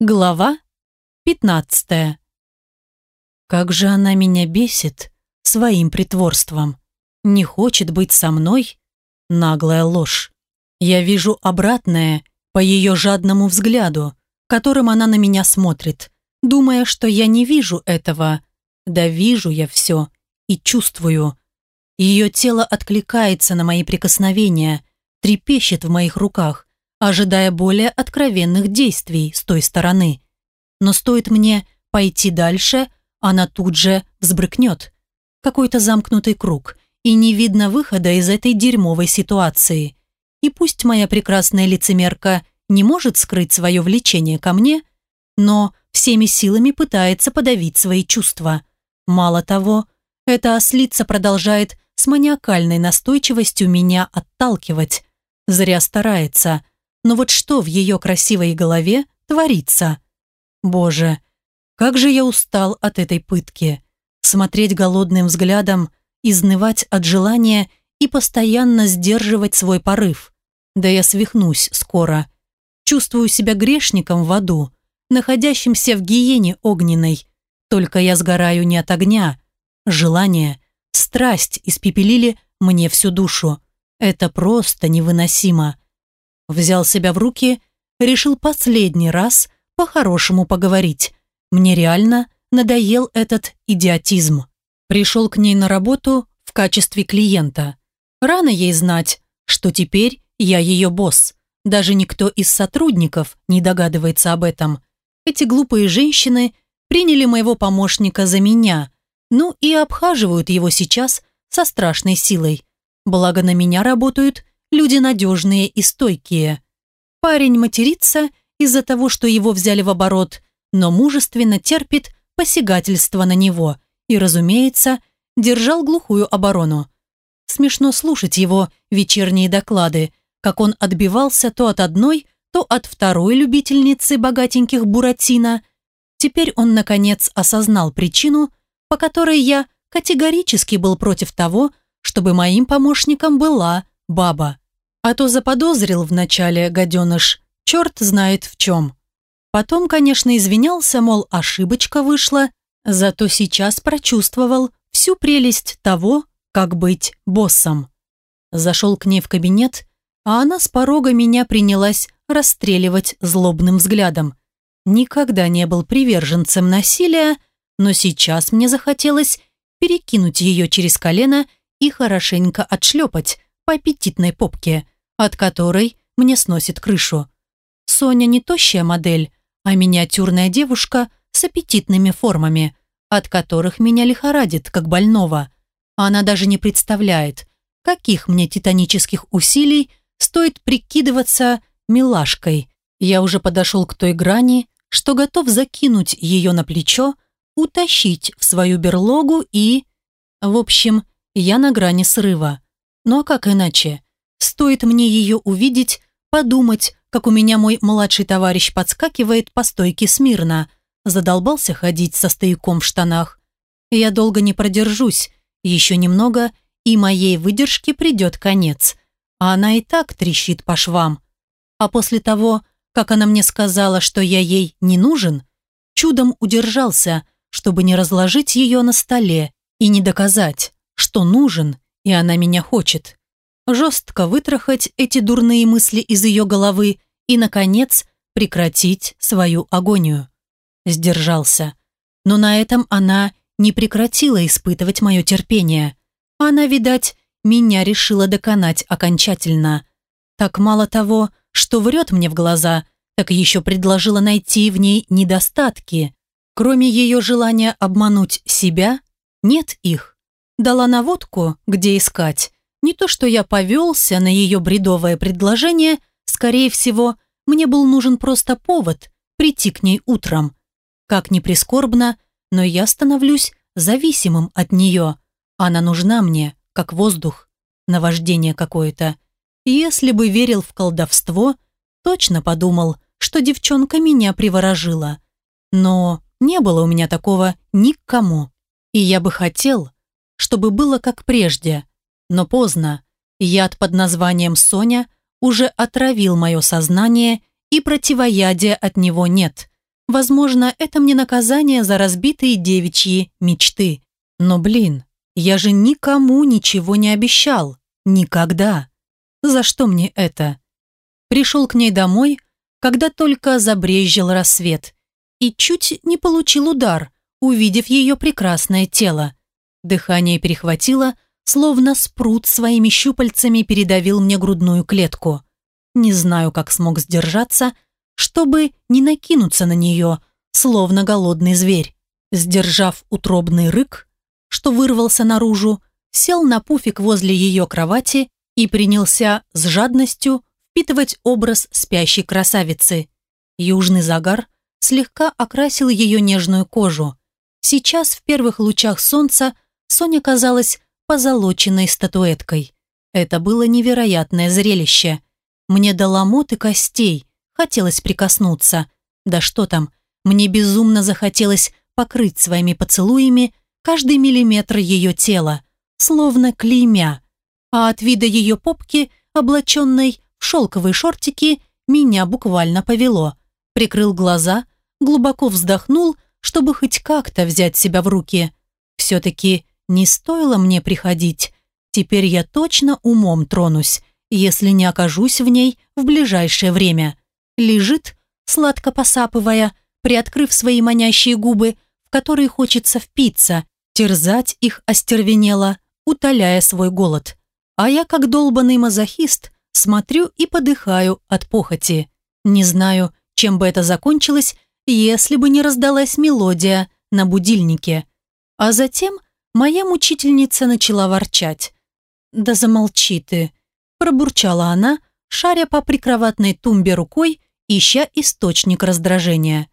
Глава 15. Как же она меня бесит своим притворством. Не хочет быть со мной? Наглая ложь. Я вижу обратное по ее жадному взгляду, которым она на меня смотрит, думая, что я не вижу этого. Да вижу я все и чувствую. Ее тело откликается на мои прикосновения, трепещет в моих руках, ожидая более откровенных действий с той стороны. Но стоит мне пойти дальше, она тут же взбрыкнет. Какой-то замкнутый круг, и не видно выхода из этой дерьмовой ситуации. И пусть моя прекрасная лицемерка не может скрыть свое влечение ко мне, но всеми силами пытается подавить свои чувства. Мало того, эта ослица продолжает с маниакальной настойчивостью меня отталкивать. Зря старается – но вот что в ее красивой голове творится? Боже, как же я устал от этой пытки. Смотреть голодным взглядом, изнывать от желания и постоянно сдерживать свой порыв. Да я свихнусь скоро. Чувствую себя грешником в аду, находящимся в гиене огненной. Только я сгораю не от огня. Желание, страсть испепелили мне всю душу. Это просто невыносимо. Взял себя в руки, решил последний раз по-хорошему поговорить. Мне реально надоел этот идиотизм. Пришел к ней на работу в качестве клиента. Рано ей знать, что теперь я ее босс. Даже никто из сотрудников не догадывается об этом. Эти глупые женщины приняли моего помощника за меня, ну и обхаживают его сейчас со страшной силой. Благо на меня работают люди надежные и стойкие. Парень матерится из-за того, что его взяли в оборот, но мужественно терпит посягательство на него и, разумеется, держал глухую оборону. Смешно слушать его вечерние доклады, как он отбивался то от одной, то от второй любительницы богатеньких Буратино. Теперь он, наконец, осознал причину, по которой я категорически был против того, чтобы моим помощником была баба. А то заподозрил вначале гаденыш, черт знает в чем. Потом, конечно, извинялся, мол, ошибочка вышла, зато сейчас прочувствовал всю прелесть того, как быть боссом. Зашел к ней в кабинет, а она с порога меня принялась расстреливать злобным взглядом. Никогда не был приверженцем насилия, но сейчас мне захотелось перекинуть ее через колено и хорошенько отшлепать, по аппетитной попке, от которой мне сносит крышу. Соня не тощая модель, а миниатюрная девушка с аппетитными формами, от которых меня лихорадит, как больного. Она даже не представляет, каких мне титанических усилий стоит прикидываться милашкой. Я уже подошел к той грани, что готов закинуть ее на плечо, утащить в свою берлогу и... В общем, я на грани срыва. Ну а как иначе? Стоит мне ее увидеть, подумать, как у меня мой младший товарищ подскакивает по стойке смирно. Задолбался ходить со стояком в штанах. Я долго не продержусь, еще немного, и моей выдержке придет конец. А она и так трещит по швам. А после того, как она мне сказала, что я ей не нужен, чудом удержался, чтобы не разложить ее на столе и не доказать, что нужен и она меня хочет. Жестко вытрахать эти дурные мысли из ее головы и, наконец, прекратить свою агонию. Сдержался. Но на этом она не прекратила испытывать мое терпение. Она, видать, меня решила доконать окончательно. Так мало того, что врет мне в глаза, так еще предложила найти в ней недостатки. Кроме ее желания обмануть себя, нет их дала наводку, где искать. Не то, что я повелся на ее бредовое предложение, скорее всего, мне был нужен просто повод прийти к ней утром. Как ни прискорбно, но я становлюсь зависимым от нее. Она нужна мне, как воздух, наваждение какое-то. Если бы верил в колдовство, точно подумал, что девчонка меня приворожила. Но не было у меня такого никому. И я бы хотел, чтобы было как прежде. Но поздно. Яд под названием «Соня» уже отравил мое сознание, и противоядия от него нет. Возможно, это мне наказание за разбитые девичьи мечты. Но, блин, я же никому ничего не обещал. Никогда. За что мне это? Пришел к ней домой, когда только забрезжил рассвет. И чуть не получил удар, увидев ее прекрасное тело. Дыхание перехватило, словно спрут своими щупальцами передавил мне грудную клетку. Не знаю, как смог сдержаться, чтобы не накинуться на нее, словно голодный зверь. Сдержав утробный рык, что вырвался наружу, сел на пуфик возле ее кровати и принялся с жадностью впитывать образ спящей красавицы. Южный загар слегка окрасил ее нежную кожу. Сейчас в первых лучах солнца Соня казалась позолоченной статуэткой. Это было невероятное зрелище. Мне до ломоты костей хотелось прикоснуться. Да что там, мне безумно захотелось покрыть своими поцелуями каждый миллиметр ее тела, словно клеймя. А от вида ее попки, облаченной в шелковые шортики, меня буквально повело. Прикрыл глаза, глубоко вздохнул, чтобы хоть как-то взять себя в руки. Все-таки не стоило мне приходить. Теперь я точно умом тронусь, если не окажусь в ней в ближайшее время. Лежит, сладко посапывая, приоткрыв свои манящие губы, в которые хочется впиться, терзать их остервенело, утоляя свой голод. А я, как долбанный мазохист, смотрю и подыхаю от похоти. Не знаю, чем бы это закончилось, если бы не раздалась мелодия на будильнике. А затем моя мучительница начала ворчать. «Да замолчи ты», – пробурчала она, шаря по прикроватной тумбе рукой, ища источник раздражения.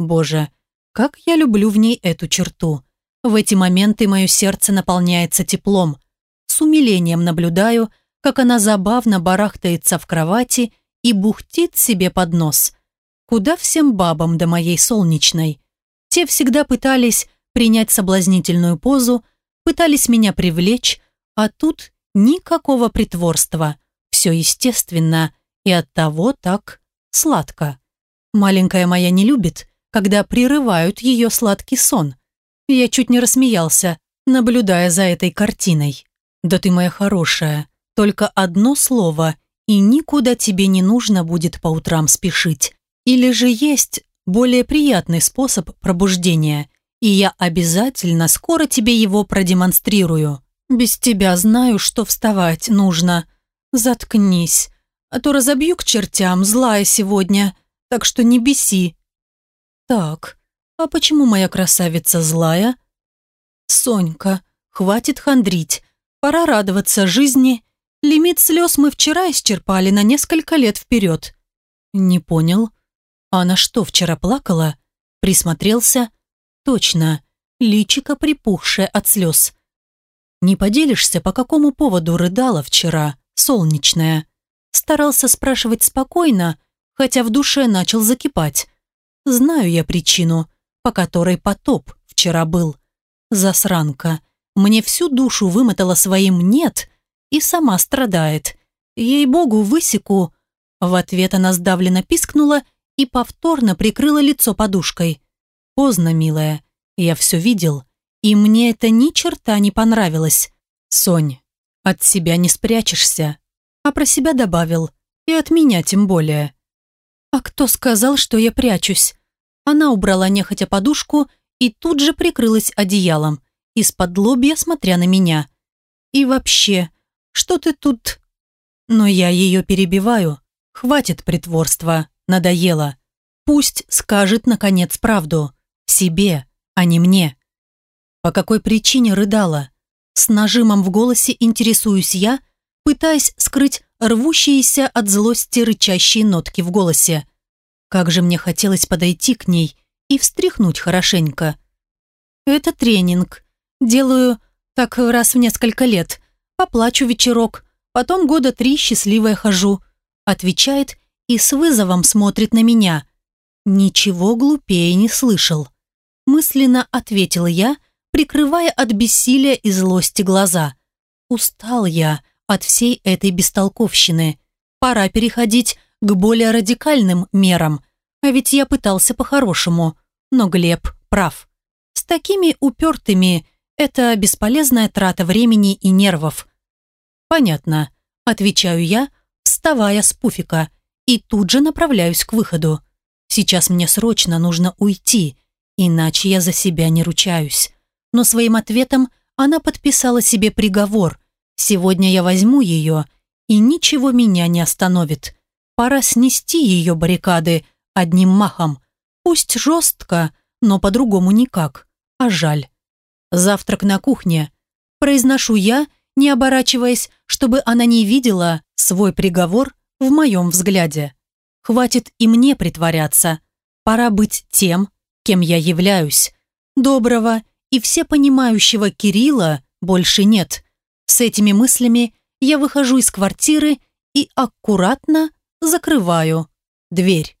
Боже, как я люблю в ней эту черту. В эти моменты мое сердце наполняется теплом. С умилением наблюдаю, как она забавно барахтается в кровати и бухтит себе под нос. Куда всем бабам до моей солнечной? Те всегда пытались принять соблазнительную позу, пытались меня привлечь, а тут никакого притворства. Все естественно и оттого так сладко. Маленькая моя не любит, когда прерывают ее сладкий сон. Я чуть не рассмеялся, наблюдая за этой картиной. «Да ты моя хорошая, только одно слово, и никуда тебе не нужно будет по утрам спешить. Или же есть более приятный способ пробуждения, и я обязательно скоро тебе его продемонстрирую. Без тебя знаю, что вставать нужно. Заткнись, а то разобью к чертям, злая сегодня, так что не беси. Так, а почему моя красавица злая? Сонька, хватит хандрить, пора радоваться жизни. Лимит слез мы вчера исчерпали на несколько лет вперед. Не понял. Она что, вчера плакала? Присмотрелся. Точно, личико припухшее от слез. Не поделишься, по какому поводу рыдала вчера, солнечная? Старался спрашивать спокойно, хотя в душе начал закипать. Знаю я причину, по которой потоп вчера был. Засранка. Мне всю душу вымотала своим «нет» и сама страдает. Ей-богу, высеку. В ответ она сдавленно пискнула и повторно прикрыла лицо подушкой. Поздно, милая. Я все видел, и мне это ни черта не понравилось. Сонь, от себя не спрячешься. А про себя добавил. И от меня тем более. А кто сказал, что я прячусь? Она убрала нехотя подушку и тут же прикрылась одеялом, из-под лобья смотря на меня. И вообще, что ты тут... Но я ее перебиваю. Хватит притворства, надоело. Пусть скажет, наконец, правду. Себе, а не мне. По какой причине рыдала? С нажимом в голосе интересуюсь я, пытаясь скрыть рвущиеся от злости рычащие нотки в голосе. Как же мне хотелось подойти к ней и встряхнуть хорошенько. Это тренинг. Делаю так раз в несколько лет. Поплачу вечерок, потом года три счастливая хожу. Отвечает и с вызовом смотрит на меня. Ничего глупее не слышал мысленно ответила я, прикрывая от бессилия и злости глаза. Устал я от всей этой бестолковщины. Пора переходить к более радикальным мерам. А ведь я пытался по-хорошему, но Глеб прав. С такими упертыми это бесполезная трата времени и нервов. Понятно, отвечаю я, вставая с пуфика, и тут же направляюсь к выходу. Сейчас мне срочно нужно уйти, иначе я за себя не ручаюсь. Но своим ответом она подписала себе приговор. Сегодня я возьму ее, и ничего меня не остановит. Пора снести ее баррикады одним махом. Пусть жестко, но по-другому никак. А жаль. Завтрак на кухне. Произношу я, не оборачиваясь, чтобы она не видела свой приговор в моем взгляде. Хватит и мне притворяться. Пора быть тем, кем я являюсь. Доброго и всепонимающего Кирилла больше нет. С этими мыслями я выхожу из квартиры и аккуратно закрываю дверь.